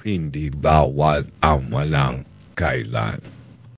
Hindi bawat ang walang kailan.